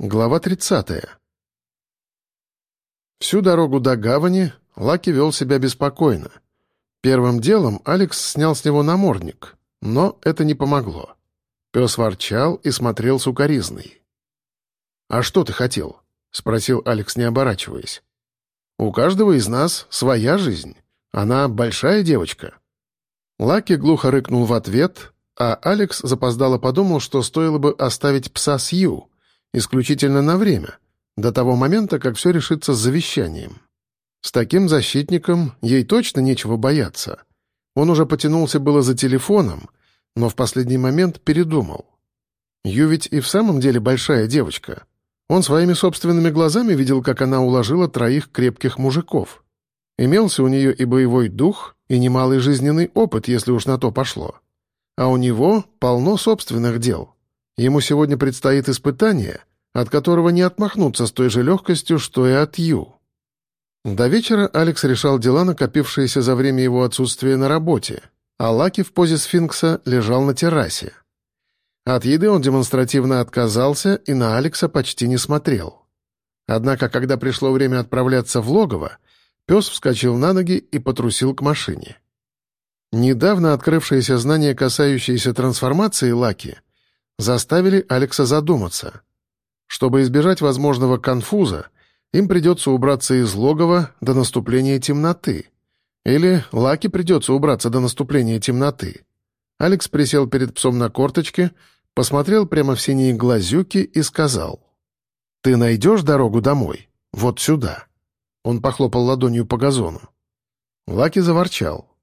Глава 30. Всю дорогу до гавани Лаки вел себя беспокойно. Первым делом Алекс снял с него намордник, но это не помогло. Пес ворчал и смотрел сукоризный. «А что ты хотел?» — спросил Алекс, не оборачиваясь. «У каждого из нас своя жизнь. Она большая девочка». Лаки глухо рыкнул в ответ, а Алекс запоздало подумал, что стоило бы оставить пса с Ю — исключительно на время, до того момента, как все решится с завещанием. С таким защитником ей точно нечего бояться. Он уже потянулся было за телефоном, но в последний момент передумал. Ю ведь и в самом деле большая девочка. Он своими собственными глазами видел, как она уложила троих крепких мужиков. Имелся у нее и боевой дух, и немалый жизненный опыт, если уж на то пошло. А у него полно собственных дел — Ему сегодня предстоит испытание, от которого не отмахнуться с той же легкостью, что и от Ю. До вечера Алекс решал дела, накопившиеся за время его отсутствия на работе, а Лаки в позе сфинкса лежал на террасе. От еды он демонстративно отказался и на Алекса почти не смотрел. Однако, когда пришло время отправляться в логово, пес вскочил на ноги и потрусил к машине. Недавно открывшиеся знания, касающиеся трансформации Лаки, заставили Алекса задуматься. Чтобы избежать возможного конфуза, им придется убраться из логова до наступления темноты. Или Лаки придется убраться до наступления темноты. Алекс присел перед псом на корточке, посмотрел прямо в синие глазюки и сказал. «Ты найдешь дорогу домой? Вот сюда». Он похлопал ладонью по газону. Лаки заворчал.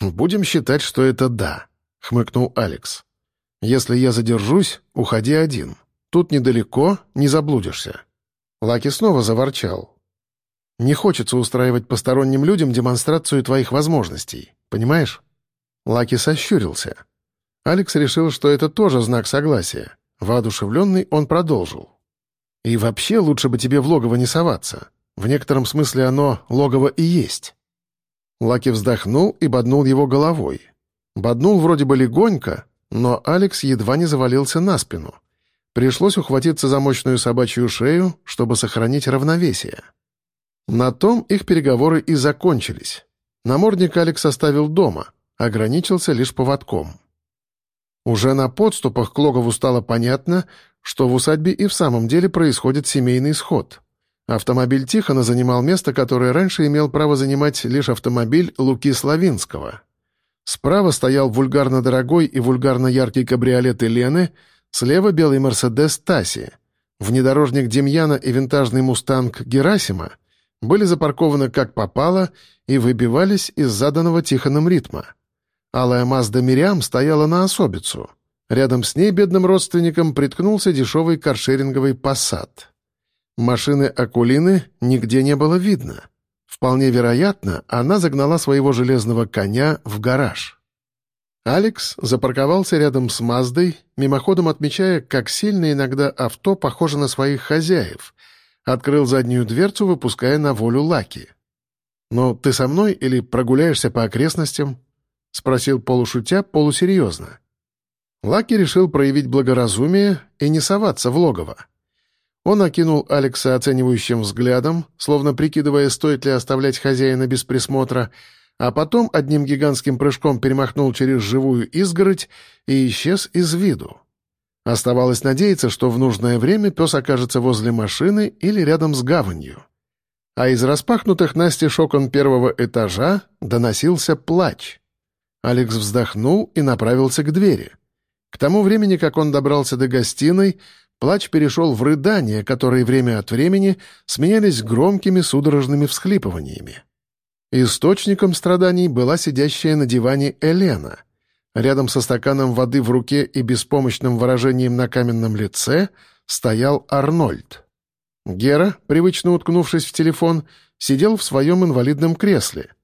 «Будем считать, что это «да», — хмыкнул Алекс. Если я задержусь, уходи один. Тут недалеко, не заблудишься». Лаки снова заворчал. «Не хочется устраивать посторонним людям демонстрацию твоих возможностей, понимаешь?» Лаки сощурился. Алекс решил, что это тоже знак согласия. Воодушевленный он продолжил. «И вообще лучше бы тебе в логово не соваться. В некотором смысле оно логово и есть». Лаки вздохнул и боднул его головой. Боднул вроде бы легонько, но Алекс едва не завалился на спину. Пришлось ухватиться за мощную собачью шею, чтобы сохранить равновесие. На том их переговоры и закончились. Намордник Алекс оставил дома, ограничился лишь поводком. Уже на подступах к логову стало понятно, что в усадьбе и в самом деле происходит семейный сход. Автомобиль Тихона занимал место, которое раньше имел право занимать лишь автомобиль Луки Славинского — Справа стоял вульгарно дорогой и вульгарно яркий кабриолет Елены, слева белый «Мерседес» Таси. Внедорожник Демьяна и винтажный «Мустанг» Герасима были запаркованы как попало и выбивались из заданного Тихоном ритма. Алая Мазда Мириам стояла на особицу. Рядом с ней бедным родственником приткнулся дешевый каршеринговый «Пассат». Машины Акулины нигде не было видно — Вполне вероятно, она загнала своего железного коня в гараж. Алекс запарковался рядом с Маздой, мимоходом отмечая, как сильно иногда авто похоже на своих хозяев. Открыл заднюю дверцу, выпуская на волю Лаки. «Ну, ты со мной или прогуляешься по окрестностям?» — спросил полушутя полусерьезно. Лаки решил проявить благоразумие и не соваться в логово. Он окинул Алекса оценивающим взглядом, словно прикидывая, стоит ли оставлять хозяина без присмотра, а потом одним гигантским прыжком перемахнул через живую изгородь и исчез из виду. Оставалось надеяться, что в нужное время пес окажется возле машины или рядом с гаванью. А из распахнутых настежь окон первого этажа доносился плач. Алекс вздохнул и направился к двери. К тому времени, как он добрался до гостиной, Плач перешел в рыдания, которые время от времени сменялись громкими судорожными всхлипываниями. Источником страданий была сидящая на диване Елена. Рядом со стаканом воды в руке и беспомощным выражением на каменном лице стоял Арнольд. Гера, привычно уткнувшись в телефон, сидел в своем инвалидном кресле.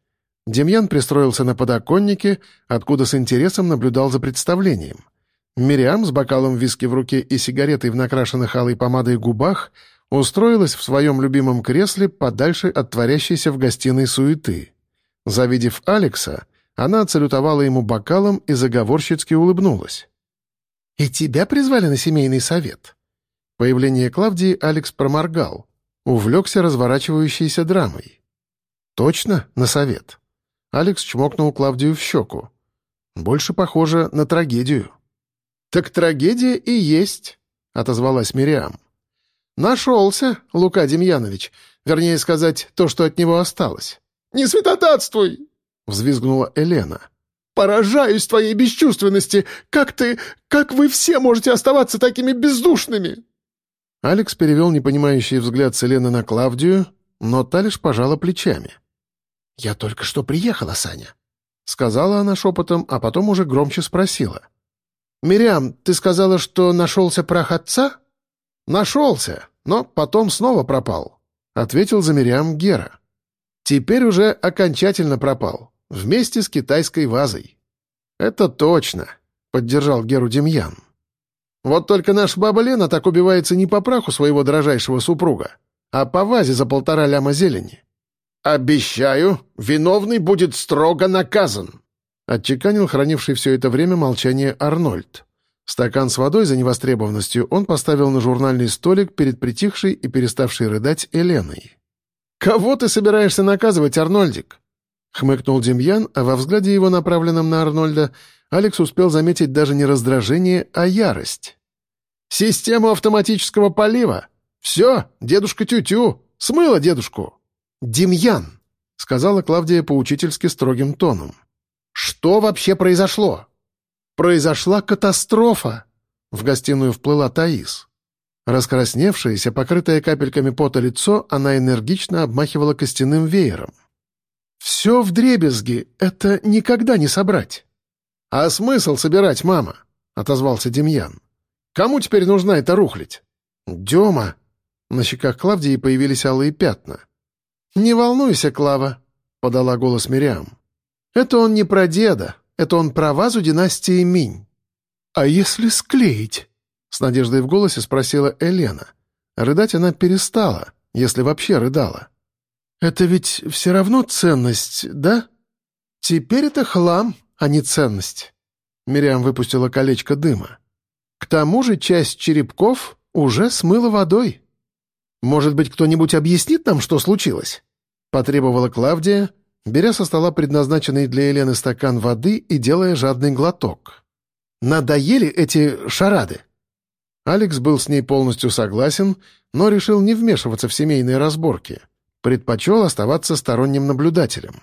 Демьян пристроился на подоконнике, откуда с интересом наблюдал за представлением — Мириам с бокалом виски в руке и сигаретой в накрашенных алой помадой губах устроилась в своем любимом кресле подальше от творящейся в гостиной суеты. Завидев Алекса, она отсалютовала ему бокалом и заговорщицки улыбнулась. «И тебя призвали на семейный совет?» Появление Клавдии Алекс проморгал, увлекся разворачивающейся драмой. «Точно на совет?» Алекс чмокнул Клавдию в щеку. «Больше похоже на трагедию». «Так трагедия и есть», — отозвалась Мириам. «Нашелся, Лука Демьянович. Вернее сказать, то, что от него осталось». «Не святотатствуй!» — взвизгнула Елена. «Поражаюсь твоей бесчувственности! Как ты... как вы все можете оставаться такими бездушными?» Алекс перевел непонимающий взгляд с Елены на Клавдию, но та лишь пожала плечами. «Я только что приехала, Саня», — сказала она шепотом, а потом уже громче спросила. «Мириам, ты сказала, что нашелся прах отца?» «Нашелся, но потом снова пропал», — ответил за Мириам Гера. «Теперь уже окончательно пропал, вместе с китайской вазой». «Это точно», — поддержал Геру Демьян. «Вот только наша баба Лена так убивается не по праху своего дрожайшего супруга, а по вазе за полтора ляма зелени». «Обещаю, виновный будет строго наказан», — отчеканил хранивший все это время молчание Арнольд. Стакан с водой за невостребованностью он поставил на журнальный столик перед притихшей и переставшей рыдать Еленой. «Кого ты собираешься наказывать, Арнольдик?» — хмыкнул Демьян, а во взгляде его, направленном на Арнольда, Алекс успел заметить даже не раздражение, а ярость. «Систему автоматического полива! Все, дедушка Тю-Тю! Смыло дедушку!» «Демьян!» — сказала Клавдия поучительски строгим тоном. «Что вообще произошло?» «Произошла катастрофа!» В гостиную вплыла Таис. Раскрасневшееся, покрытое капельками пота лицо, она энергично обмахивала костяным веером. «Все в дребезги, это никогда не собрать». «А смысл собирать, мама?» — отозвался Демьян. «Кому теперь нужна эта рухлядь?» «Дема!» На щеках Клавдии появились алые пятна. «Не волнуйся, Клава», — подала голос Мириам. «Это он не про деда, это он про вазу династии Минь». «А если склеить?» — с надеждой в голосе спросила Елена. Рыдать она перестала, если вообще рыдала. «Это ведь все равно ценность, да?» «Теперь это хлам, а не ценность». Мириам выпустила колечко дыма. «К тому же часть черепков уже смыла водой». «Может быть, кто-нибудь объяснит нам, что случилось?» — потребовала Клавдия, беря со стола предназначенный для Елены стакан воды и делая жадный глоток. «Надоели эти шарады?» Алекс был с ней полностью согласен, но решил не вмешиваться в семейные разборки. Предпочел оставаться сторонним наблюдателем.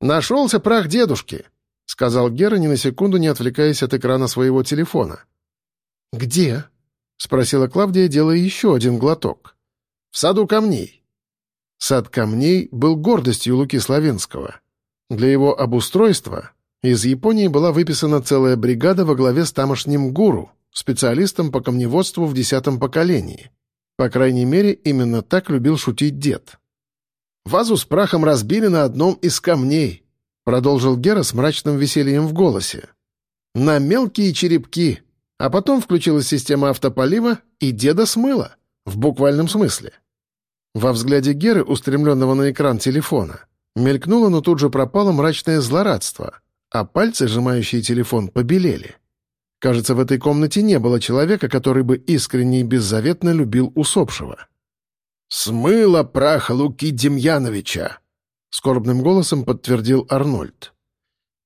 «Нашелся прах дедушки», — сказал Гера, ни на секунду не отвлекаясь от экрана своего телефона. «Где?» — спросила Клавдия, делая еще один глоток. «В саду камней». Сад камней был гордостью Луки Славенского. Для его обустройства из Японии была выписана целая бригада во главе с тамошним гуру, специалистом по камневодству в десятом поколении. По крайней мере, именно так любил шутить дед. «Вазу с прахом разбили на одном из камней», — продолжил Гера с мрачным весельем в голосе. «На мелкие черепки, а потом включилась система автополива, и деда смыло, в буквальном смысле. Во взгляде Геры, устремленного на экран телефона, мелькнуло, но тут же пропало мрачное злорадство, а пальцы, сжимающие телефон, побелели. Кажется, в этой комнате не было человека, который бы искренне и беззаветно любил усопшего. «Смыло прах Луки Демьяновича!» — скорбным голосом подтвердил Арнольд.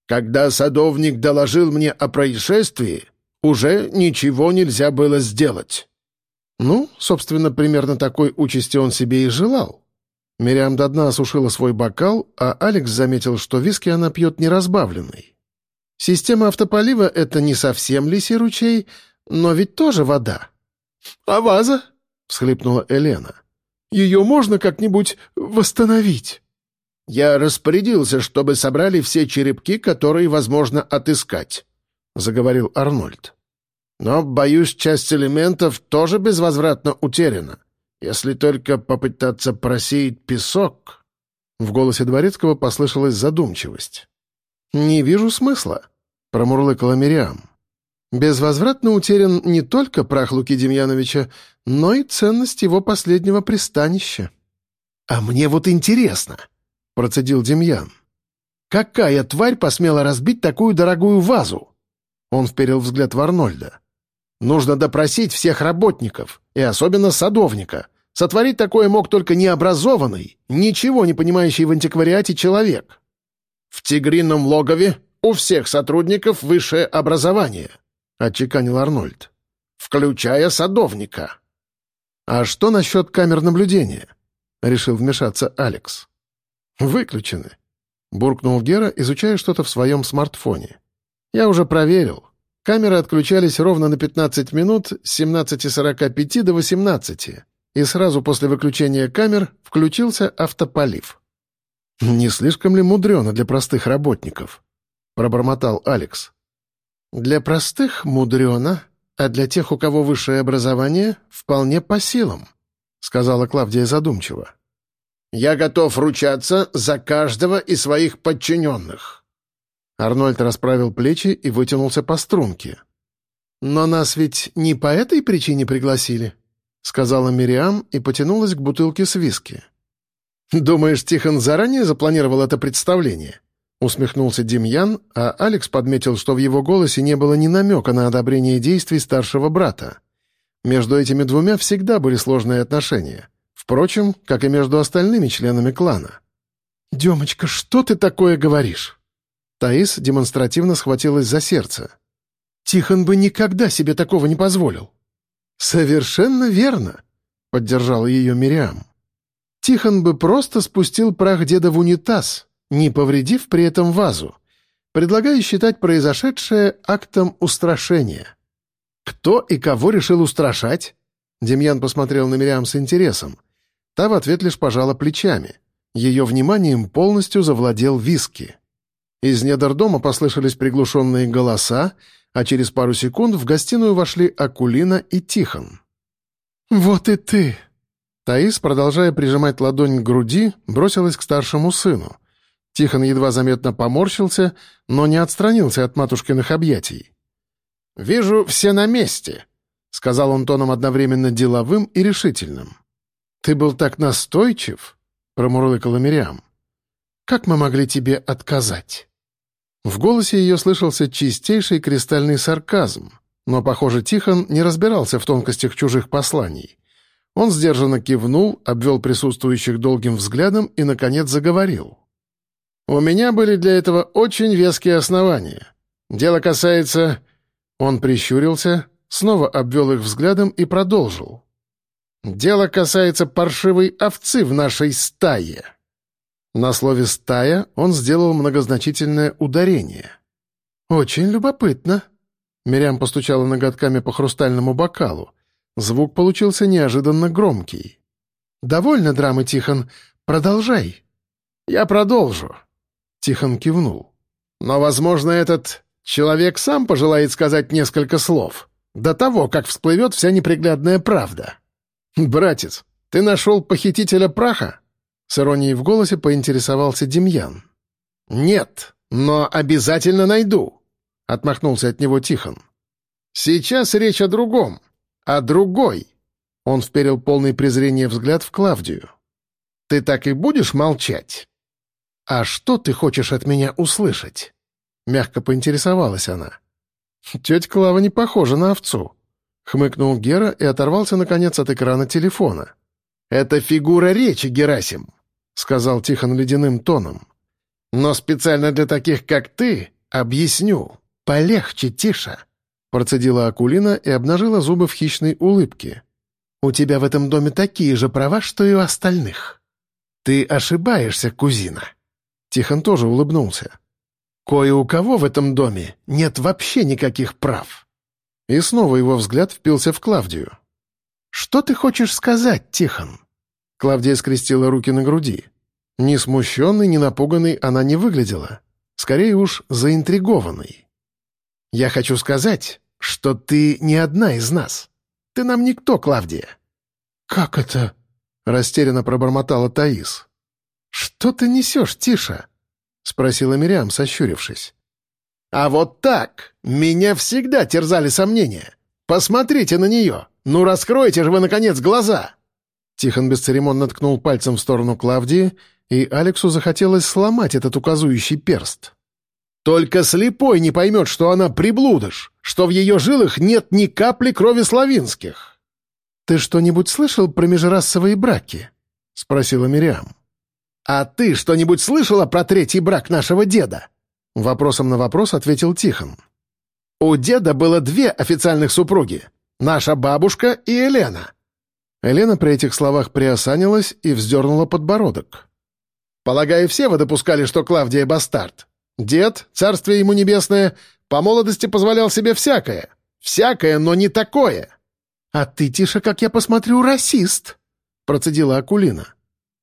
«Когда садовник доложил мне о происшествии, уже ничего нельзя было сделать». Ну, собственно, примерно такой участи он себе и желал. Мириам до дна осушила свой бокал, а Алекс заметил, что виски она пьет неразбавленный. Система автополива — это не совсем лисий ручей, но ведь тоже вода. «А ваза?» — всхлипнула Елена. «Ее можно как-нибудь восстановить?» «Я распорядился, чтобы собрали все черепки, которые возможно отыскать», — заговорил Арнольд. Но, боюсь, часть элементов тоже безвозвратно утеряна. Если только попытаться просеять песок...» В голосе Дворецкого послышалась задумчивость. «Не вижу смысла», — промурлыкала Мириам. «Безвозвратно утерян не только прах Луки Демьяновича, но и ценность его последнего пристанища». «А мне вот интересно», — процедил Демьян. «Какая тварь посмела разбить такую дорогую вазу?» Он вперил взгляд в Арнольда. Нужно допросить всех работников, и особенно садовника. Сотворить такое мог только необразованный, ничего не понимающий в антиквариате человек. В тигрином логове у всех сотрудников высшее образование, — отчеканил Арнольд, — включая садовника. «А что насчет камер наблюдения?» — решил вмешаться Алекс. «Выключены», — буркнул Гера, изучая что-то в своем смартфоне. «Я уже проверил. Камеры отключались ровно на 15 минут с 17.45 до 18, и сразу после выключения камер включился автополив. «Не слишком ли мудрено для простых работников?» — пробормотал Алекс. «Для простых мудрено, а для тех, у кого высшее образование, вполне по силам», — сказала Клавдия задумчиво. «Я готов ручаться за каждого из своих подчиненных», Арнольд расправил плечи и вытянулся по струнке. «Но нас ведь не по этой причине пригласили», — сказала Мириам и потянулась к бутылке с виски. «Думаешь, Тихон заранее запланировал это представление?» — усмехнулся Демьян, а Алекс подметил, что в его голосе не было ни намека на одобрение действий старшего брата. Между этими двумя всегда были сложные отношения. Впрочем, как и между остальными членами клана. «Демочка, что ты такое говоришь?» Таис демонстративно схватилась за сердце. «Тихон бы никогда себе такого не позволил». «Совершенно верно», — поддержал ее Мириам. «Тихон бы просто спустил прах деда в унитаз, не повредив при этом вазу. Предлагаю считать произошедшее актом устрашения». «Кто и кого решил устрашать?» Демьян посмотрел на Мириам с интересом. Та в ответ лишь пожала плечами. Ее вниманием полностью завладел виски. Из недр дома послышались приглушенные голоса, а через пару секунд в гостиную вошли Акулина и Тихон. «Вот и ты!» Таис, продолжая прижимать ладонь к груди, бросилась к старшему сыну. Тихон едва заметно поморщился, но не отстранился от матушкиных объятий. «Вижу, все на месте», — сказал он тоном одновременно деловым и решительным. «Ты был так настойчив», — промурлыкала Мириам. «Как мы могли тебе отказать?» В голосе ее слышался чистейший кристальный сарказм, но, похоже, Тихон не разбирался в тонкостях чужих посланий. Он сдержанно кивнул, обвел присутствующих долгим взглядом и, наконец, заговорил. «У меня были для этого очень веские основания. Дело касается...» Он прищурился, снова обвел их взглядом и продолжил. «Дело касается паршивой овцы в нашей стае». На слове «стая» он сделал многозначительное ударение. «Очень любопытно». Мирям постучала ноготками по хрустальному бокалу. Звук получился неожиданно громкий. «Довольно драмы, Тихон. Продолжай». «Я продолжу». Тихон кивнул. «Но, возможно, этот человек сам пожелает сказать несколько слов. До того, как всплывет вся неприглядная правда. Братец, ты нашел похитителя праха?» С иронией в голосе поинтересовался Демьян. «Нет, но обязательно найду», — отмахнулся от него Тихон. «Сейчас речь о другом, о другой». Он вперил полный презрения взгляд в Клавдию. «Ты так и будешь молчать?» «А что ты хочешь от меня услышать?» Мягко поинтересовалась она. «Тетя Клава не похожа на овцу», — хмыкнул Гера и оторвался, наконец, от экрана телефона. «Это фигура речи, Герасим. — сказал Тихон ледяным тоном. «Но специально для таких, как ты, объясню. Полегче, тише!» Процедила Акулина и обнажила зубы в хищной улыбке. «У тебя в этом доме такие же права, что и у остальных. Ты ошибаешься, кузина». Тихон тоже улыбнулся. «Кое у кого в этом доме нет вообще никаких прав». И снова его взгляд впился в Клавдию. «Что ты хочешь сказать, Тихон?» Клавдия скрестила руки на груди. Ни смущенной, ни напуганной она не выглядела. Скорее уж, заинтригованной. «Я хочу сказать, что ты не одна из нас. Ты нам никто, Клавдия». «Как это?» — растерянно пробормотала Таис. «Что ты несешь, Тиша?» — спросила Мириам, сощурившись. «А вот так! Меня всегда терзали сомнения. Посмотрите на нее! Ну, раскройте же вы, наконец, глаза!» Тихон бесцеремонно ткнул пальцем в сторону Клавдии, и Алексу захотелось сломать этот указующий перст. «Только слепой не поймет, что она приблудыш, что в ее жилах нет ни капли крови славинских!» «Ты что-нибудь слышал про межрасовые браки?» — спросила Мириам. «А ты что-нибудь слышала про третий брак нашего деда?» Вопросом на вопрос ответил Тихон. «У деда было две официальных супруги. Наша бабушка и Елена». Елена при этих словах приосанилась и вздернула подбородок. «Полагаю, все вы допускали, что Клавдия — бастард. Дед, царствие ему небесное, по молодости позволял себе всякое. Всякое, но не такое». «А ты, Тиша, как я посмотрю, расист», — процедила Акулина.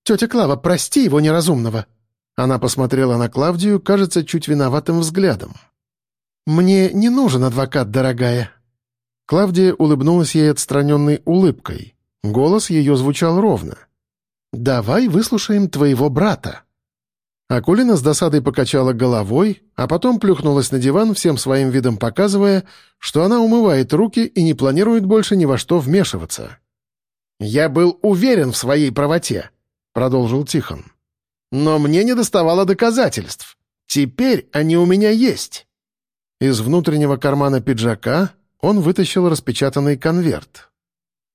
«Тетя Клава, прости его неразумного». Она посмотрела на Клавдию, кажется, чуть виноватым взглядом. «Мне не нужен адвокат, дорогая». Клавдия улыбнулась ей отстраненной улыбкой. Голос ее звучал ровно. «Давай выслушаем твоего брата». Акулина с досадой покачала головой, а потом плюхнулась на диван, всем своим видом показывая, что она умывает руки и не планирует больше ни во что вмешиваться. «Я был уверен в своей правоте», — продолжил Тихон. Но мне не доставало доказательств. Теперь они у меня есть». Из внутреннего кармана пиджака он вытащил распечатанный конверт.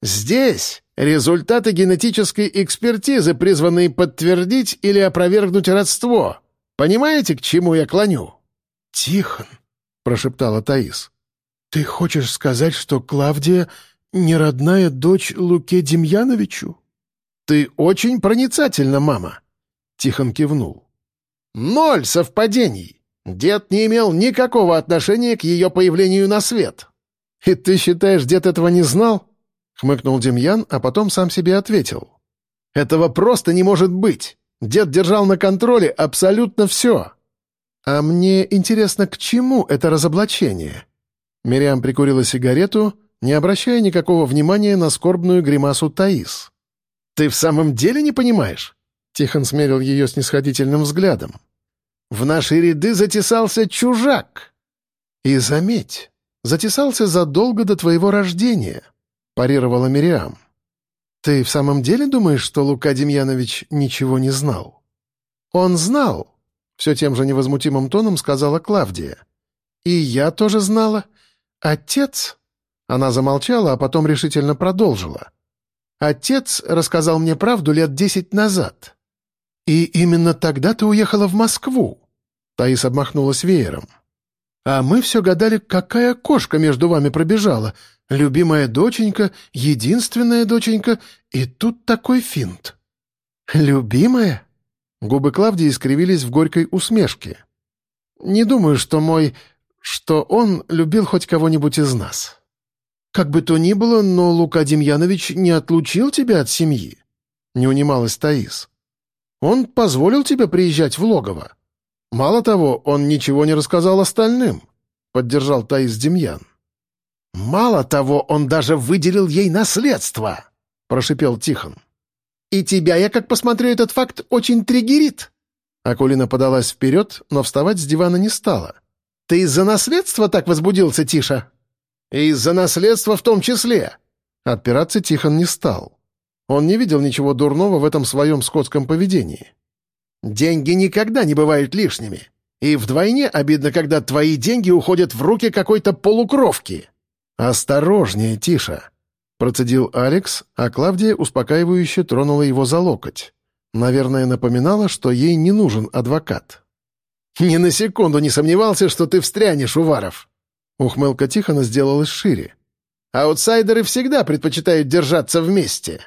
«Здесь результаты генетической экспертизы, призванные подтвердить или опровергнуть родство. Понимаете, к чему я клоню?» «Тихон», — прошептала Таис. «Ты хочешь сказать, что Клавдия не родная дочь Луке Демьяновичу?» «Ты очень проницательна, мама», Тихон кивнул. «Ноль совпадений! Дед не имел никакого отношения к ее появлению на свет!» «И ты считаешь, дед этого не знал?» — хмыкнул Демьян, а потом сам себе ответил. «Этого просто не может быть! Дед держал на контроле абсолютно все!» «А мне интересно, к чему это разоблачение?» Мириам прикурила сигарету, не обращая никакого внимания на скорбную гримасу Таис. «Ты в самом деле не понимаешь? Тихон смерил ее снисходительным взглядом. «В наши ряды затесался чужак!» «И заметь, затесался задолго до твоего рождения», — парировала Мириам. «Ты в самом деле думаешь, что Лука Демьянович ничего не знал?» «Он знал», — все тем же невозмутимым тоном сказала Клавдия. «И я тоже знала. Отец...» Она замолчала, а потом решительно продолжила. «Отец рассказал мне правду лет десять назад. «И именно тогда ты уехала в Москву?» Таис обмахнулась веером. «А мы все гадали, какая кошка между вами пробежала. Любимая доченька, единственная доченька, и тут такой финт». «Любимая?» Губы Клавдии искривились в горькой усмешке. «Не думаю, что мой... что он любил хоть кого-нибудь из нас. Как бы то ни было, но Лука Демьянович не отлучил тебя от семьи», — не унималась Таис. Он позволил тебе приезжать в логово. Мало того, он ничего не рассказал остальным», — поддержал Таис Демьян. «Мало того, он даже выделил ей наследство», — прошипел Тихон. «И тебя, я как посмотрю этот факт, очень триггерит». Акулина подалась вперед, но вставать с дивана не стала. «Ты из-за наследства так возбудился, Тиша?» «Из-за наследства в том числе». Отпираться Тихон не стал. Он не видел ничего дурного в этом своем скотском поведении. «Деньги никогда не бывают лишними. И вдвойне обидно, когда твои деньги уходят в руки какой-то полукровки». «Осторожнее, Тиша», — процедил Алекс, а Клавдия успокаивающе тронула его за локоть. Наверное, напоминала, что ей не нужен адвокат. «Ни на секунду не сомневался, что ты встрянешь, Уваров!» Ухмылка Тихона сделалась шире. «Аутсайдеры всегда предпочитают держаться вместе».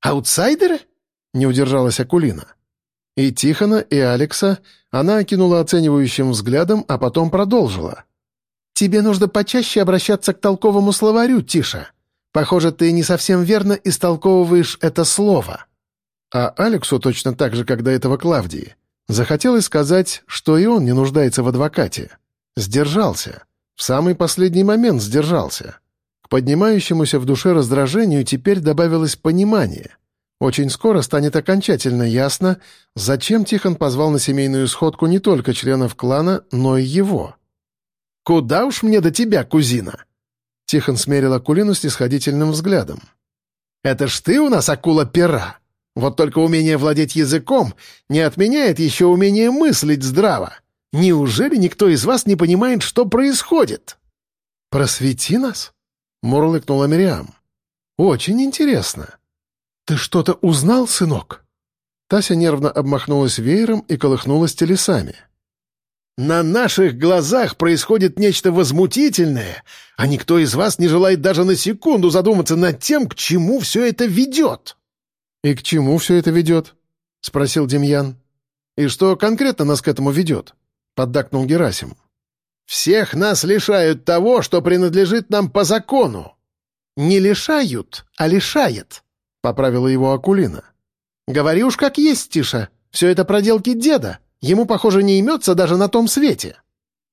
«Аутсайдеры?» — не удержалась Акулина. И Тихона, и Алекса она окинула оценивающим взглядом, а потом продолжила. «Тебе нужно почаще обращаться к толковому словарю, Тиша. Похоже, ты не совсем верно истолковываешь это слово». А Алексу точно так же, как до этого Клавдии, захотелось сказать, что и он не нуждается в адвокате. Сдержался. В самый последний момент сдержался поднимающемуся в душе раздражению теперь добавилось понимание. Очень скоро станет окончательно ясно, зачем Тихон позвал на семейную сходку не только членов клана, но и его. «Куда уж мне до тебя, кузина?» Тихон смерил Акулину снисходительным взглядом. «Это ж ты у нас акула пера. Вот только умение владеть языком не отменяет еще умение мыслить здраво. Неужели никто из вас не понимает, что происходит?» «Просвети нас?» — мурлыкнула Мириам. Очень интересно. Ты что-то узнал, сынок?» Тася нервно обмахнулась веером и колыхнулась телесами. «На наших глазах происходит нечто возмутительное, а никто из вас не желает даже на секунду задуматься над тем, к чему все это ведет». «И к чему все это ведет?» — спросил Демьян. «И что конкретно нас к этому ведет?» — поддакнул Герасим. «Всех нас лишают того, что принадлежит нам по закону». «Не лишают, а лишает», — поправила его Акулина. «Говори уж как есть, Тиша. Все это проделки деда. Ему, похоже, не имется даже на том свете».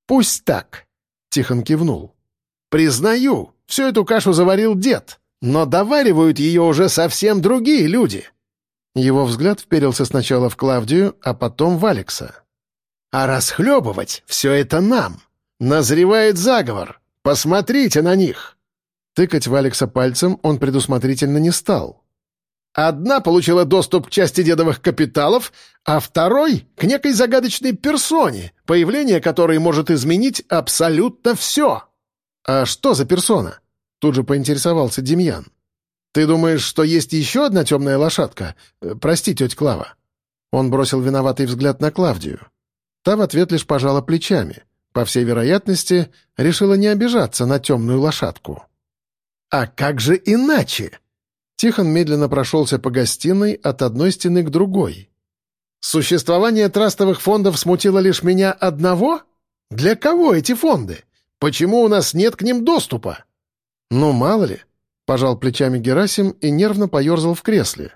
«Пусть так», — Тихон кивнул. «Признаю, всю эту кашу заварил дед, но доваривают ее уже совсем другие люди». Его взгляд вперился сначала в Клавдию, а потом в Алекса. «А расхлебывать все это нам. Назревает заговор. Посмотрите на них!» Тыкать в Алекса пальцем он предусмотрительно не стал. Одна получила доступ к части дедовых капиталов, а второй — к некой загадочной персоне, появление которой может изменить абсолютно все. «А что за персона?» — тут же поинтересовался Демьян. «Ты думаешь, что есть еще одна темная лошадка? Э, прости, тетя Клава». Он бросил виноватый взгляд на Клавдию. Та в ответ лишь пожала плечами. По всей вероятности, решила не обижаться на темную лошадку. «А как же иначе?» Тихон медленно прошелся по гостиной от одной стены к другой. «Существование трастовых фондов смутило лишь меня одного? Для кого эти фонды? Почему у нас нет к ним доступа?» «Ну, мало ли», — пожал плечами Герасим и нервно поерзал в кресле.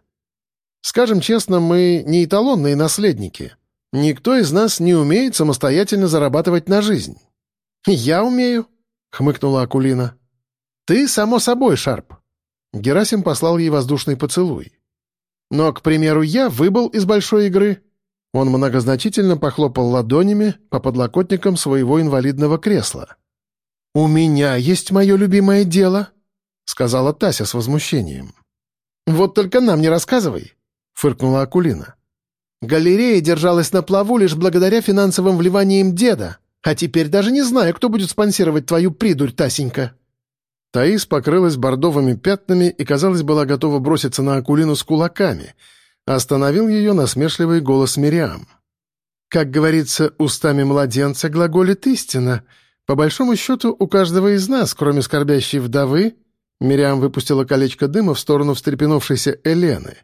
«Скажем честно, мы не эталонные наследники. Никто из нас не умеет самостоятельно зарабатывать на жизнь». «Я умею», — хмыкнула Акулина. «Ты, само собой, Шарп. Герасим послал ей воздушный поцелуй. «Но, к примеру, я выбыл из большой игры». Он многозначительно похлопал ладонями по подлокотникам своего инвалидного кресла. «У меня есть мое любимое дело», — сказала Тася с возмущением. «Вот только нам не рассказывай», — фыркнула Акулина. «Галерея держалась на плаву лишь благодаря финансовым вливаниям деда, а теперь даже не знаю, кто будет спонсировать твою придурь, Тасенька». Таис покрылась бордовыми пятнами и, казалось, была готова броситься на Акулину с кулаками. Остановил ее насмешливый голос Мириам. «Как говорится, устами младенца глаголит истина. По большому счету, у каждого из нас, кроме скорбящей вдовы...» Мириам выпустила колечко дыма в сторону встрепенувшейся Элены.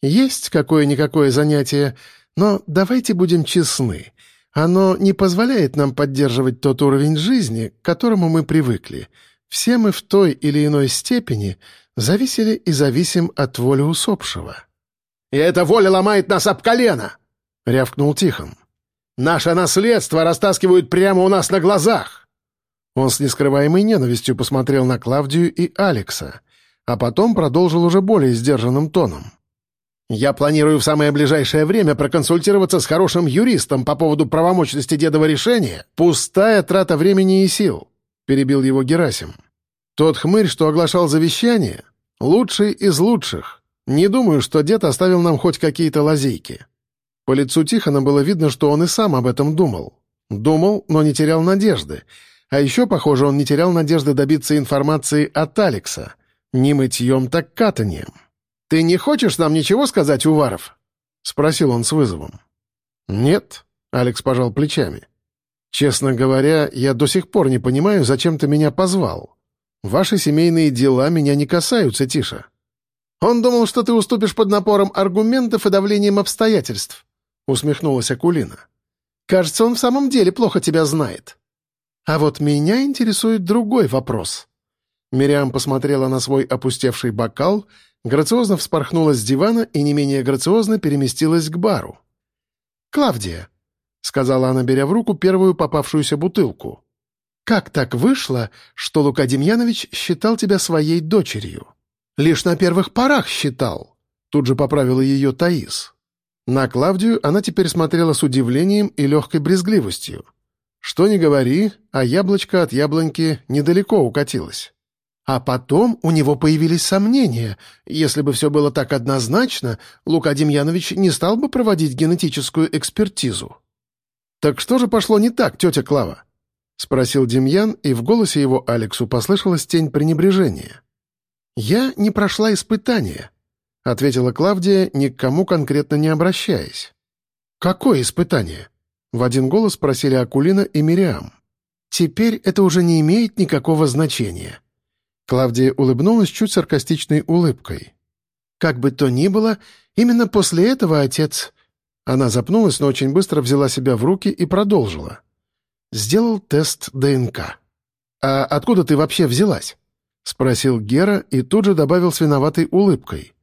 «Есть какое-никакое занятие, но давайте будем честны. Оно не позволяет нам поддерживать тот уровень жизни, к которому мы привыкли». Все мы в той или иной степени зависели и зависим от воли усопшего. «И эта воля ломает нас об колено!» — рявкнул Тихон. «Наше наследство растаскивают прямо у нас на глазах!» Он с нескрываемой ненавистью посмотрел на Клавдию и Алекса, а потом продолжил уже более сдержанным тоном. «Я планирую в самое ближайшее время проконсультироваться с хорошим юристом по поводу правомочности дедова решения. Пустая трата времени и сил перебил его Герасим. «Тот хмырь, что оглашал завещание, лучший из лучших. Не думаю, что дед оставил нам хоть какие-то лазейки». По лицу Тихона было видно, что он и сам об этом думал. Думал, но не терял надежды. А еще, похоже, он не терял надежды добиться информации от Алекса. Не мытьем, так катанием. «Ты не хочешь нам ничего сказать, Уваров?» — спросил он с вызовом. «Нет», — Алекс пожал плечами. Честно говоря, я до сих пор не понимаю, зачем ты меня позвал. Ваши семейные дела меня не касаются, Тиша. Он думал, что ты уступишь под напором аргументов и давлением обстоятельств, усмехнулась Акулина. Кажется, он в самом деле плохо тебя знает. А вот меня интересует другой вопрос. Мириам посмотрела на свой опустевший бокал, грациозно вспорхнула с дивана и не менее грациозно переместилась к бару. «Клавдия, — сказала она, беря в руку первую попавшуюся бутылку. «Как так вышло, что Лука Демьянович считал тебя своей дочерью?» «Лишь на первых порах считал», — тут же поправила ее Таис. На Клавдию она теперь смотрела с удивлением и легкой брезгливостью. Что ни говори, а яблочко от яблоньки недалеко укатилось. А потом у него появились сомнения. Если бы все было так однозначно, Лука Демьянович не стал бы проводить генетическую экспертизу. «Так что же пошло не так, тетя Клава?» — спросил Демьян, и в голосе его Алексу послышалась тень пренебрежения. «Я не прошла испытания», — ответила Клавдия, ни к кому конкретно не обращаясь. «Какое испытание?» — в один голос спросили Акулина и Мириам. «Теперь это уже не имеет никакого значения». Клавдия улыбнулась чуть саркастичной улыбкой. «Как бы то ни было, именно после этого отец...» Она запнулась, но очень быстро взяла себя в руки и продолжила. «Сделал тест ДНК». «А откуда ты вообще взялась?» — спросил Гера и тут же добавил с виноватой улыбкой.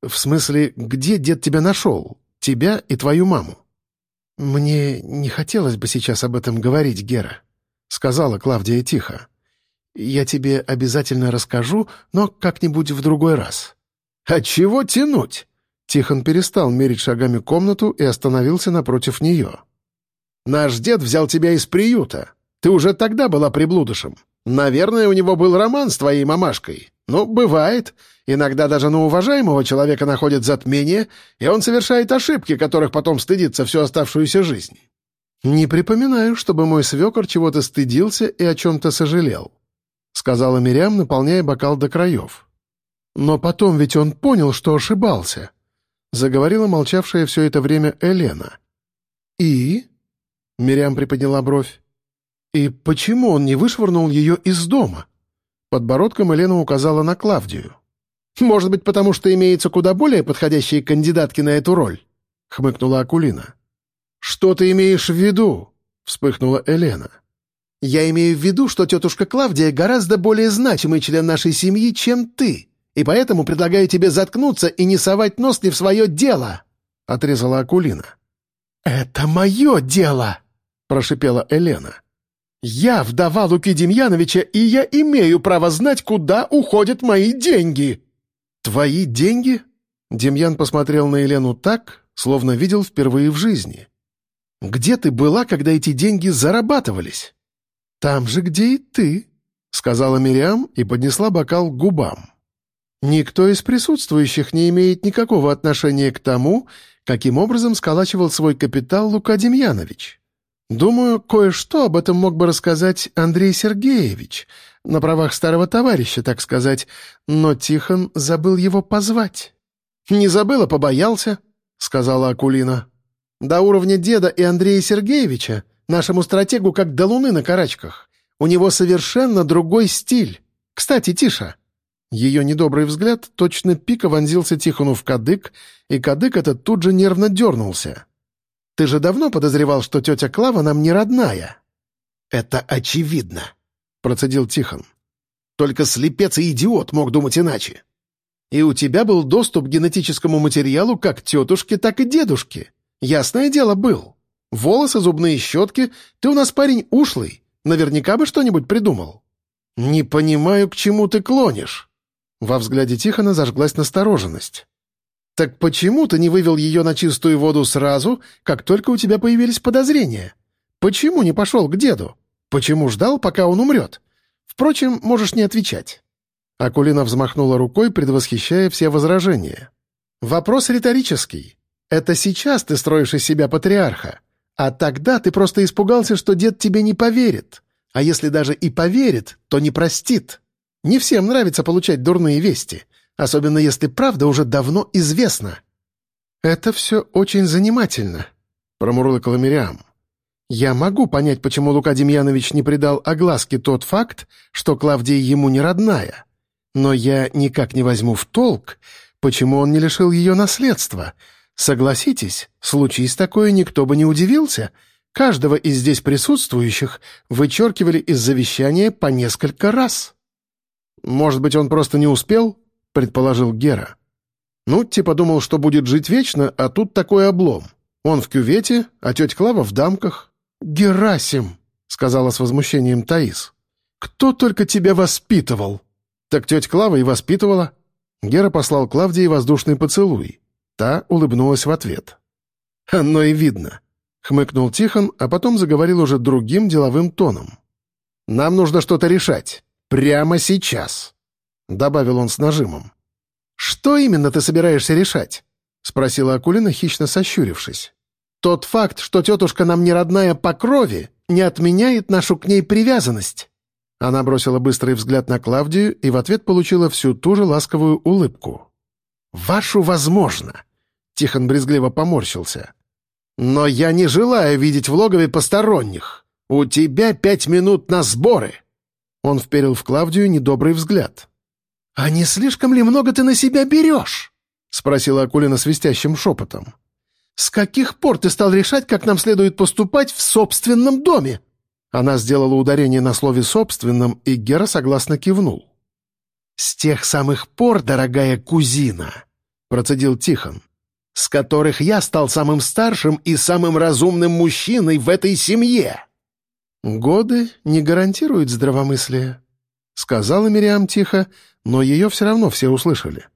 «В смысле, где дед тебя нашел? Тебя и твою маму?» «Мне не хотелось бы сейчас об этом говорить, Гера», — сказала Клавдия тихо. «Я тебе обязательно расскажу, но как-нибудь в другой раз». «А чего тянуть?» Тихон перестал мерить шагами комнату и остановился напротив нее. «Наш дед взял тебя из приюта. Ты уже тогда была приблудышем. Наверное, у него был роман с твоей мамашкой. Ну, бывает. Иногда даже на уважаемого человека находят затмение, и он совершает ошибки, которых потом стыдится всю оставшуюся жизнь». «Не припоминаю, чтобы мой свекор чего-то стыдился и о чем-то сожалел», — сказала Мирям, наполняя бокал до краев. «Но потом ведь он понял, что ошибался», — заговорила молчавшая все это время Елена. «И?» — Мирям приподняла бровь. «И почему он не вышвырнул ее из дома?» Подбородком Елена указала на Клавдию. «Может быть, потому что имеются куда более подходящие кандидатки на эту роль?» — хмыкнула Акулина. «Что ты имеешь в виду?» — вспыхнула Елена. «Я имею в виду, что тетушка Клавдия гораздо более значимый член нашей семьи, чем ты, и поэтому предлагаю тебе заткнуться и не совать нос не в свое дело», — отрезала Акулина. «Это мое дело!» — прошипела Елена. «Я вдова Луки Демьяновича, и я имею право знать, куда уходят мои деньги!» «Твои деньги?» Демьян посмотрел на Елену так, словно видел впервые в жизни. «Где ты была, когда эти деньги зарабатывались?» «Там же, где и ты», — сказала Мириам и поднесла бокал к губам. «Никто из присутствующих не имеет никакого отношения к тому, каким образом сколачивал свой капитал Лука Демьянович. Думаю, кое-что об этом мог бы рассказать Андрей Сергеевич, на правах старого товарища, так сказать, но Тихон забыл его позвать. «Не забыл, а побоялся», — сказала Акулина. «До уровня деда и Андрея Сергеевича, нашему стратегу как до луны на карачках. У него совершенно другой стиль. Кстати, Тиша». Ее недобрый взгляд точно пика вонзился Тихону в кадык, и кадык этот тут же нервно дернулся. Ты же давно подозревал, что тетя Клава нам не родная?» «Это очевидно», — процедил Тихон. «Только слепец и идиот мог думать иначе. И у тебя был доступ к генетическому материалу как тетушки, так и дедушки. Ясное дело, был. Волосы, зубные щетки. Ты у нас парень ушлый. Наверняка бы что-нибудь придумал». «Не понимаю, к чему ты клонишь». Во взгляде Тихона зажглась настороженность. «Так почему ты не вывел ее на чистую воду сразу, как только у тебя появились подозрения? Почему не пошел к деду? Почему ждал, пока он умрет? Впрочем, можешь не отвечать». Акулина взмахнула рукой, предвосхищая все возражения. «Вопрос риторический. Это сейчас ты строишь из себя патриарха, а тогда ты просто испугался, что дед тебе не поверит. А если даже и поверит, то не простит. Не всем нравится получать дурные вести» особенно если правда уже давно известна». «Это все очень занимательно», — промурлыкала Мириам. «Я могу понять, почему Лука Демьянович не придал огласке тот факт, что Клавдия ему не родная. Но я никак не возьму в толк, почему он не лишил ее наследства. Согласитесь, случись такое, никто бы не удивился. Каждого из здесь присутствующих вычеркивали из завещания по несколько раз». «Может быть, он просто не успел?» предположил Гера. Ну, типа думал, что будет жить вечно, а тут такой облом. Он в кювете, а тетя Клава в дамках. «Герасим!» — сказала с возмущением Таис. «Кто только тебя воспитывал?» «Так тетя Клава и воспитывала». Гера послал Клавдии воздушный поцелуй. Та улыбнулась в ответ. «Оно и видно», — хмыкнул Тихон, а потом заговорил уже другим деловым тоном. «Нам нужно что-то решать. Прямо сейчас». — добавил он с нажимом. «Что именно ты собираешься решать?» — спросила Акулина, хищно сощурившись. «Тот факт, что тетушка нам не родная по крови, не отменяет нашу к ней привязанность». Она бросила быстрый взгляд на Клавдию и в ответ получила всю ту же ласковую улыбку. «Вашу возможно!» — Тихон брезгливо поморщился. «Но я не желаю видеть в логове посторонних. У тебя пять минут на сборы!» Он вперил в Клавдию недобрый взгляд. «А не слишком ли много ты на себя берешь?» — спросила Акулина свистящим шепотом. «С каких пор ты стал решать, как нам следует поступать в собственном доме?» Она сделала ударение на слове «собственном», и Гера согласно кивнул. «С тех самых пор, дорогая кузина», — процедил Тихон, «с которых я стал самым старшим и самым разумным мужчиной в этой семье». «Годы не гарантируют здравомыслия», — сказала Мириам тихо, но ее все равно все услышали.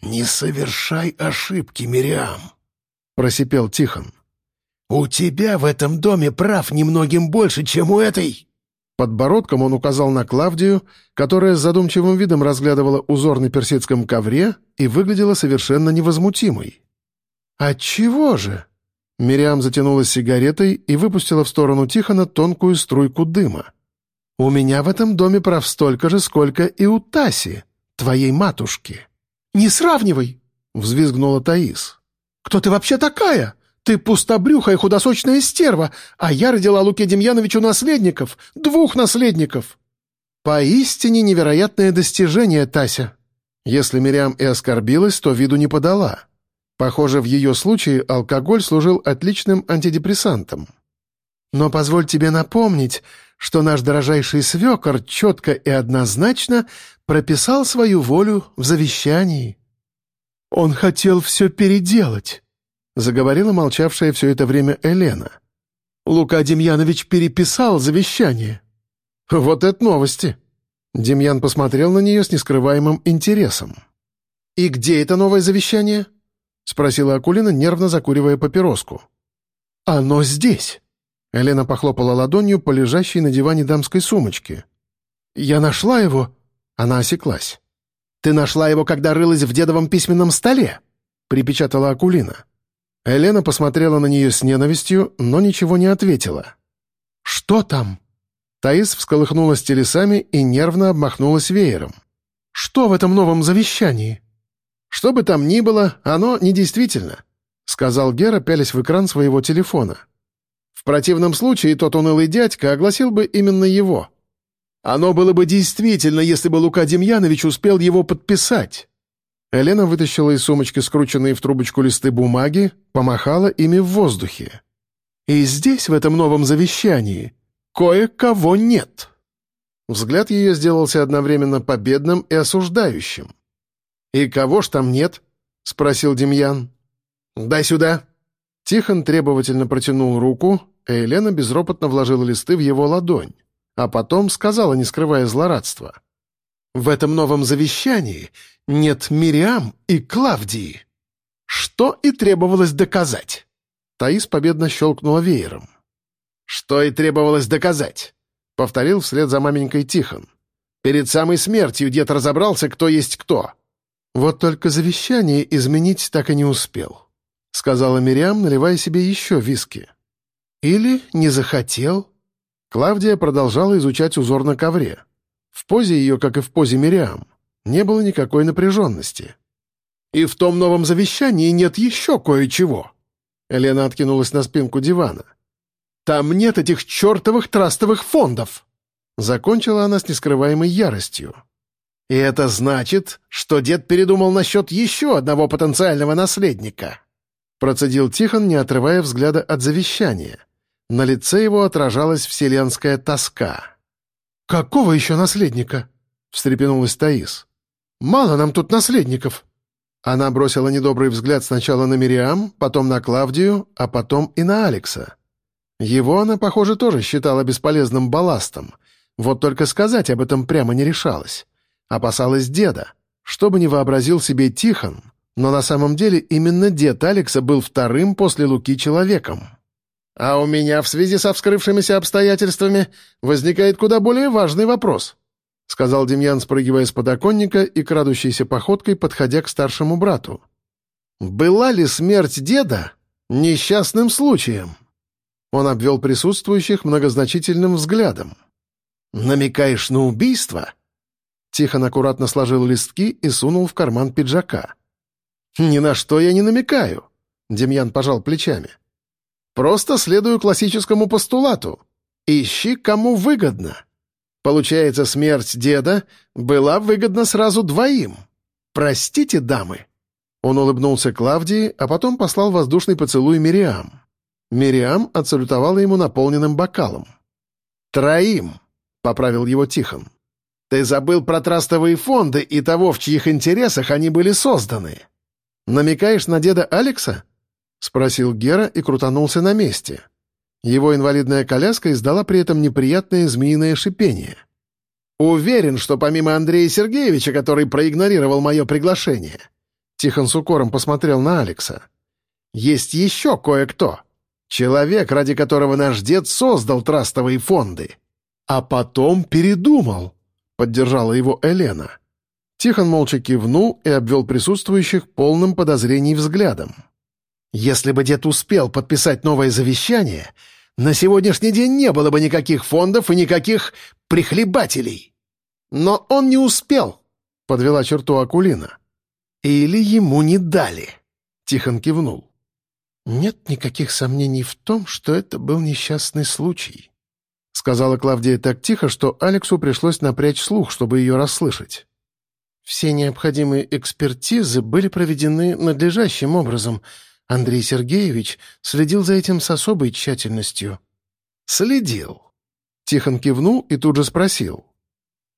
«Не совершай ошибки, Мириам», — просипел Тихон. «У тебя в этом доме прав немногим больше, чем у этой...» Подбородком он указал на Клавдию, которая с задумчивым видом разглядывала узор на персидском ковре и выглядела совершенно невозмутимой. «Отчего же?» Мириам затянулась сигаретой и выпустила в сторону Тихона тонкую струйку дыма. «У меня в этом доме прав столько же, сколько и у Таси, твоей матушки». «Не сравнивай!» — взвизгнула Таис. «Кто ты вообще такая? Ты пустобрюхая худосочная стерва, а я родила Луке Демьяновичу наследников, двух наследников!» «Поистине невероятное достижение, Тася!» Если Мириам и оскорбилась, то виду не подала. Похоже, в ее случае алкоголь служил отличным антидепрессантом. Но позволь тебе напомнить, что наш дорожайший свекор четко и однозначно прописал свою волю в завещании. «Он хотел все переделать», — заговорила молчавшая все это время Елена. «Лука Демьянович переписал завещание». «Вот это новости!» Демьян посмотрел на нее с нескрываемым интересом. «И где это новое завещание?» — спросила Акулина, нервно закуривая папироску. «Оно здесь!» Елена похлопала ладонью по лежащей на диване дамской сумочке. «Я нашла его!» Она осеклась. «Ты нашла его, когда рылась в дедовом письменном столе?» — припечатала Акулина. Елена посмотрела на нее с ненавистью, но ничего не ответила. «Что там?» Таис всколыхнулась телесами и нервно обмахнулась веером. «Что в этом новом завещании?» «Что бы там ни было, оно недействительно», — сказал Гера, пялясь в экран своего телефона. «В противном случае тот унылый дядька огласил бы именно его». «Оно было бы действительно, если бы Лука Демьянович успел его подписать». Елена вытащила из сумочки скрученные в трубочку листы бумаги, помахала ими в воздухе. «И здесь, в этом новом завещании, кое-кого нет». Взгляд ее сделался одновременно победным и осуждающим. «И кого ж там нет?» — спросил Демьян. «Дай сюда!» Тихон требовательно протянул руку, а Елена безропотно вложила листы в его ладонь, а потом сказала, не скрывая злорадства. «В этом новом завещании нет Мириам и Клавдии. Что и требовалось доказать?» Таис победно щелкнула веером. «Что и требовалось доказать?» — повторил вслед за маменькой Тихон. «Перед самой смертью дед разобрался, кто есть кто». «Вот только завещание изменить так и не успел», — сказала Мириам, наливая себе еще виски. «Или не захотел?» Клавдия продолжала изучать узор на ковре. В позе ее, как и в позе Мириам, не было никакой напряженности. «И в том новом завещании нет еще кое-чего». Елена откинулась на спинку дивана. «Там нет этих чертовых трастовых фондов!» Закончила она с нескрываемой яростью. И это значит, что дед передумал насчет еще одного потенциального наследника. Процедил Тихон, не отрывая взгляда от завещания. На лице его отражалась вселенская тоска. «Какого еще наследника?» — встрепенулась Таис. «Мало нам тут наследников». Она бросила недобрый взгляд сначала на Мириам, потом на Клавдию, а потом и на Алекса. Его она, похоже, тоже считала бесполезным балластом. Вот только сказать об этом прямо не решалась. Опасалась деда. Что бы ни вообразил себе Тихон, но на самом деле именно дед Алекса был вторым после Луки человеком. «А у меня в связи со вскрывшимися обстоятельствами возникает куда более важный вопрос», — сказал Демьян, спрыгивая с подоконника и крадущейся походкой, подходя к старшему брату. «Была ли смерть деда несчастным случаем?» Он обвел присутствующих многозначительным взглядом. «Намекаешь на убийство?» Тихон аккуратно сложил листки и сунул в карман пиджака. «Ни на что я не намекаю», — Демьян пожал плечами. «Просто следую классическому постулату. Ищи, кому выгодно. Получается, смерть деда была выгодна сразу двоим. Простите, дамы». Он улыбнулся Клавдии, а потом послал воздушный поцелуй Мириам. Мириам отсалютовала ему наполненным бокалом. «Троим», — поправил его Тихон. «Ты забыл про трастовые фонды и того, в чьих интересах они были созданы. Намекаешь на деда Алекса?» — спросил Гера и крутанулся на месте. Его инвалидная коляска издала при этом неприятное змеиное шипение. «Уверен, что помимо Андрея Сергеевича, который проигнорировал мое приглашение...» Тихон с укором посмотрел на Алекса. «Есть еще кое-кто. Человек, ради которого наш дед создал трастовые фонды. А потом передумал», — поддержала его Елена. Тихон молча кивнул и обвел присутствующих полным подозрений взглядом. «Если бы дед успел подписать новое завещание, на сегодняшний день не было бы никаких фондов и никаких прихлебателей. Но он не успел», — подвела черту Акулина. «Или ему не дали», — Тихон кивнул. «Нет никаких сомнений в том, что это был несчастный случай», — сказала Клавдия так тихо, что Алексу пришлось напрячь слух, чтобы ее расслышать. «Все необходимые экспертизы были проведены надлежащим образом. Андрей Сергеевич следил за этим с особой тщательностью». «Следил», — Тихон кивнул и тут же спросил.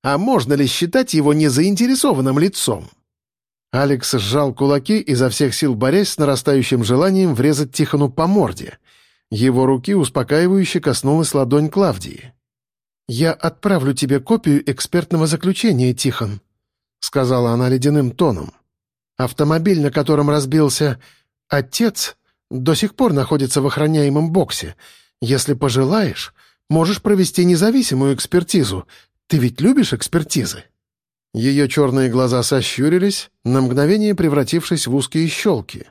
«А можно ли считать его незаинтересованным лицом?» Алекс сжал кулаки, изо всех сил борясь с нарастающим желанием врезать Тихону по морде. Его руки успокаивающе коснулась ладонь Клавдии. «Я отправлю тебе копию экспертного заключения, Тихон», — сказала она ледяным тоном. «Автомобиль, на котором разбился отец, до сих пор находится в охраняемом боксе. Если пожелаешь, можешь провести независимую экспертизу. Ты ведь любишь экспертизы?» Ее черные глаза сощурились, на мгновение превратившись в узкие щелки.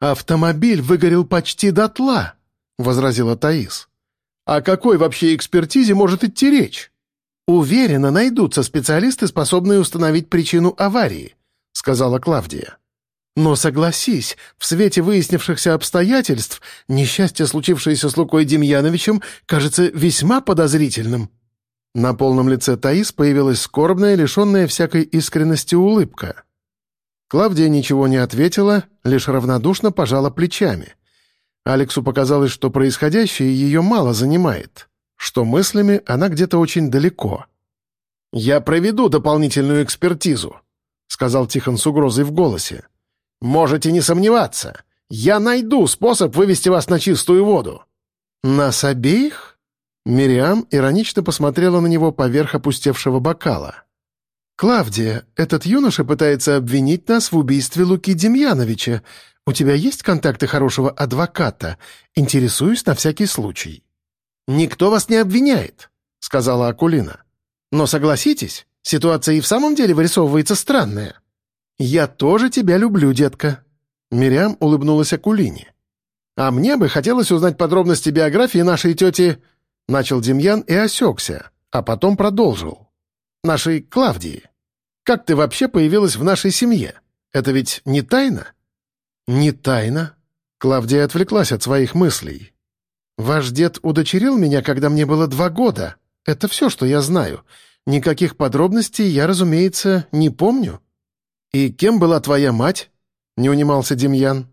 «Автомобиль выгорел почти дотла», — возразила Таис. «О какой вообще экспертизе может идти речь?» «Уверена, найдутся специалисты, способные установить причину аварии», — сказала Клавдия. «Но согласись, в свете выяснившихся обстоятельств несчастье, случившееся с Лукой Демьяновичем, кажется весьма подозрительным». На полном лице Таис появилась скорбная, лишенная всякой искренности улыбка. Клавдия ничего не ответила, лишь равнодушно пожала плечами. Алексу показалось, что происходящее ее мало занимает, что мыслями она где-то очень далеко. «Я проведу дополнительную экспертизу», — сказал Тихон с угрозой в голосе. «Можете не сомневаться. Я найду способ вывести вас на чистую воду». «Нас обеих?» Мириам иронично посмотрела на него поверх опустевшего бокала. «Клавдия, этот юноша пытается обвинить нас в убийстве Луки Демьяновича. У тебя есть контакты хорошего адвоката? Интересуюсь на всякий случай». «Никто вас не обвиняет», — сказала Акулина. «Но согласитесь, ситуация и в самом деле вырисовывается странная». «Я тоже тебя люблю, детка». Мириам улыбнулась Акулине. «А мне бы хотелось узнать подробности биографии нашей тети...» Начал Демьян и осекся, а потом продолжил. «Нашей Клавдии. Как ты вообще появилась в нашей семье? Это ведь не тайна?» «Не тайна?» Клавдия отвлеклась от своих мыслей. «Ваш дед удочерил меня, когда мне было два года. Это все, что я знаю. Никаких подробностей я, разумеется, не помню». «И кем была твоя мать?» — не унимался Демьян.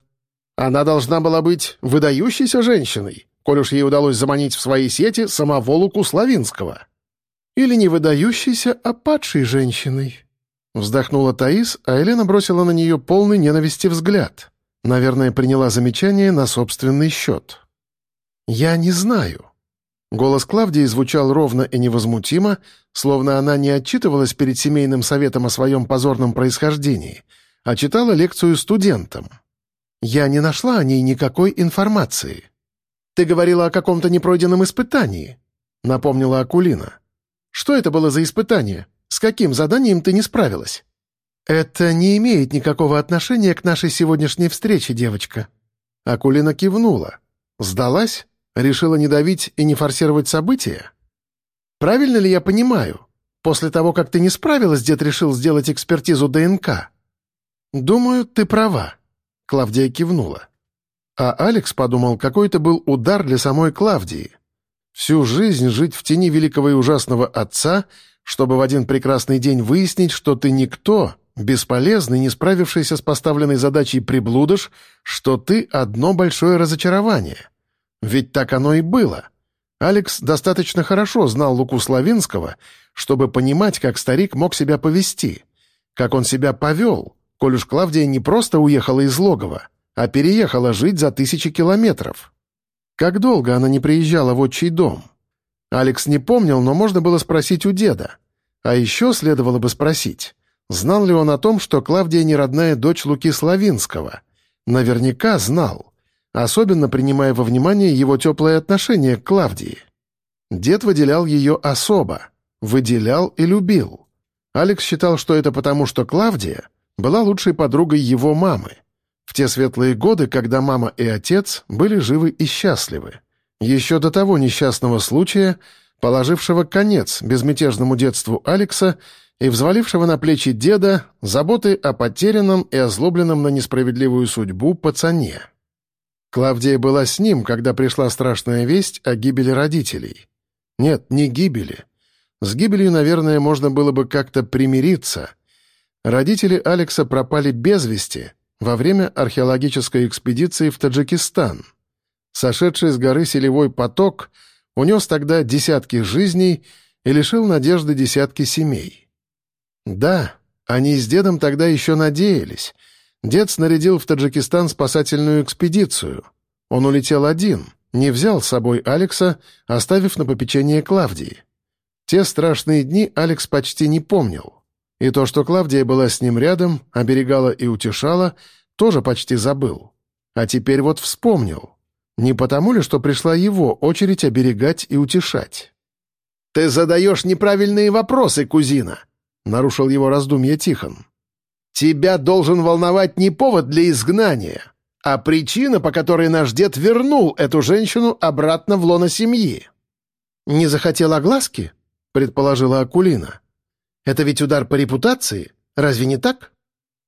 «Она должна была быть выдающейся женщиной коль уж ей удалось заманить в свои сети самого Луку Славинского. Или не выдающейся, а падшей женщиной. Вздохнула Таис, а Елена бросила на нее полный ненависти взгляд. Наверное, приняла замечание на собственный счет. «Я не знаю». Голос Клавдии звучал ровно и невозмутимо, словно она не отчитывалась перед семейным советом о своем позорном происхождении, а читала лекцию студентам. «Я не нашла о ней никакой информации». «Ты говорила о каком-то непройденном испытании», — напомнила Акулина. «Что это было за испытание? С каким заданием ты не справилась?» «Это не имеет никакого отношения к нашей сегодняшней встрече, девочка». Правильно ли я понимаю? После того, как ты не справилась, дед решил сделать экспертизу ДНК. Думаю, ты права. Клавдия кивнула. А Алекс подумал, какой это был удар для самой Клавдии. Всю жизнь жить в тени великого и ужасного отца, чтобы в один прекрасный день выяснить, что ты никто, бесполезный, не справившийся с поставленной задачей приблудыш, что ты одно большое разочарование. Ведь так оно и было. Алекс достаточно хорошо знал Луку Славинского, чтобы понимать, как старик мог себя повести, как он себя повел, коль уж Клавдия не просто уехала из логова, а переехала жить за тысячи километров. Как долго она не приезжала в отчий дом? Алекс не помнил, но можно было спросить у деда. А еще следовало бы спросить, знал ли он о том, что Клавдия не родная дочь Луки Славинского. Наверняка знал особенно принимая во внимание его теплое отношение к Клавдии. Дед выделял ее особо, выделял и любил. Алекс считал, что это потому, что Клавдия была лучшей подругой его мамы. В те светлые годы, когда мама и отец были живы и счастливы. Еще до того несчастного случая, положившего конец безмятежному детству Алекса и взвалившего на плечи деда заботы о потерянном и озлобленном на несправедливую судьбу пацане. Клавдия была с ним, когда пришла страшная весть о гибели родителей. Нет, не гибели. С гибелью, наверное, можно было бы как-то примириться. Родители Алекса пропали без вести во время археологической экспедиции в Таджикистан. Сошедший с горы селевой поток унес тогда десятки жизней и лишил надежды десятки семей. Да, они с дедом тогда еще надеялись — Дед снарядил в Таджикистан спасательную экспедицию. Он улетел один, не взял с собой Алекса, оставив на попечение Клавдии. Те страшные дни Алекс почти не помнил. И то, что Клавдия была с ним рядом, оберегала и утешала, тоже почти забыл. А теперь вот вспомнил. Не потому ли, что пришла его очередь оберегать и утешать? «Ты задаешь неправильные вопросы, кузина!» — нарушил его раздумье Тихон. Тебя должен волновать не повод для изгнания, а причина, по которой наш дед вернул эту женщину обратно в лоно семьи. «Не захотел огласки?» — предположила Акулина. «Это ведь удар по репутации, разве не так?»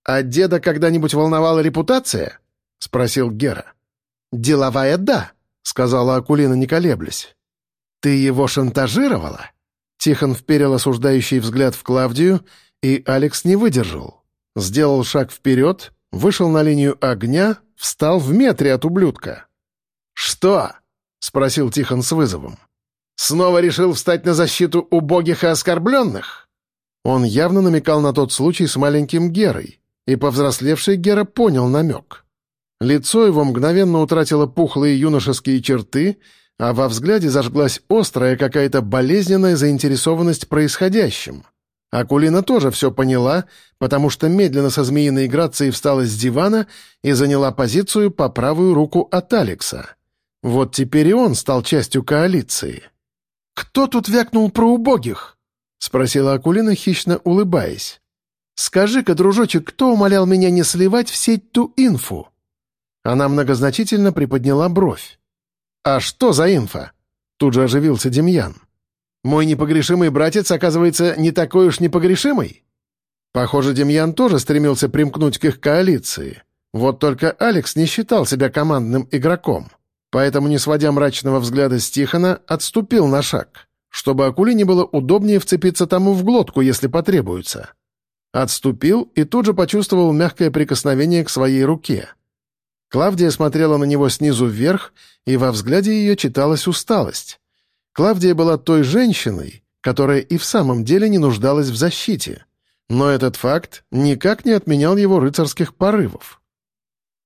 «А деда когда-нибудь волновала репутация?» — спросил Гера. «Деловая — да», — сказала Акулина, не колеблясь. «Ты его шантажировала?» Тихон вперил осуждающий взгляд в Клавдию, и Алекс не выдержал. Сделал шаг вперед, вышел на линию огня, встал в метре от ублюдка. «Что?» — спросил Тихон с вызовом. «Снова решил встать на защиту убогих и оскорбленных?» Он явно намекал на тот случай с маленьким Герой, и повзрослевший Гера понял намек. Лицо его мгновенно утратило пухлые юношеские черты, а во взгляде зажглась острая какая-то болезненная заинтересованность происходящим — Акулина тоже все поняла, потому что медленно со змеиной грацией встала с дивана и заняла позицию по правую руку от Алекса. Вот теперь и он стал частью коалиции. «Кто тут вякнул про убогих?» — спросила Акулина, хищно улыбаясь. «Скажи-ка, дружочек, кто умолял меня не сливать в сеть ту инфу?» Она многозначительно приподняла бровь. «А что за инфа?» — тут же оживился Демьян. Мой непогрешимый братец, оказывается, не такой уж непогрешимый? Похоже, Демьян тоже стремился примкнуть к их коалиции. Вот только Алекс не считал себя командным игроком. Поэтому, не сводя мрачного взгляда с Тихона, отступил на шаг, чтобы Акулине было удобнее вцепиться тому в глотку, если потребуется. Отступил и тут же почувствовал мягкое прикосновение к своей руке. Клавдия смотрела на него снизу вверх, и во взгляде ее читалась усталость. Клавдия была той женщиной, которая и в самом деле не нуждалась в защите. Но этот факт никак не отменял его рыцарских порывов.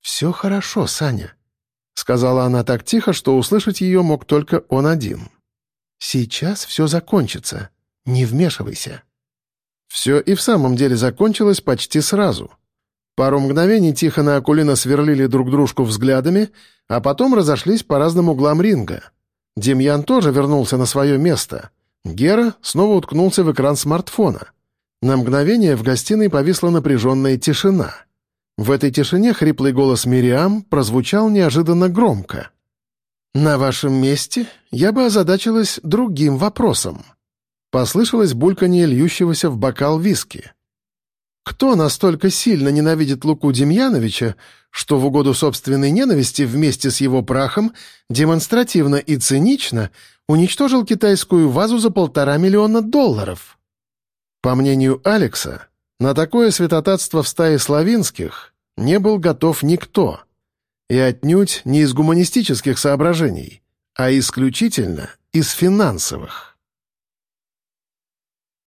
«Все хорошо, Саня», — сказала она так тихо, что услышать ее мог только он один. «Сейчас все закончится. Не вмешивайся». Все и в самом деле закончилось почти сразу. Пару мгновений Тихон и Акулина сверлили друг дружку взглядами, а потом разошлись по разным углам ринга — Демьян тоже вернулся на свое место. Гера снова уткнулся в экран смартфона. На мгновение в гостиной повисла напряженная тишина. В этой тишине хриплый голос Мириам прозвучал неожиданно громко. «На вашем месте я бы озадачилась другим вопросом». Послышалось бульканье льющегося в бокал виски. Кто настолько сильно ненавидит Луку Демьяновича, что в угоду собственной ненависти вместе с его прахом демонстративно и цинично уничтожил китайскую вазу за полтора миллиона долларов? По мнению Алекса, на такое святотатство в стае славинских не был готов никто. И отнюдь не из гуманистических соображений, а исключительно из финансовых.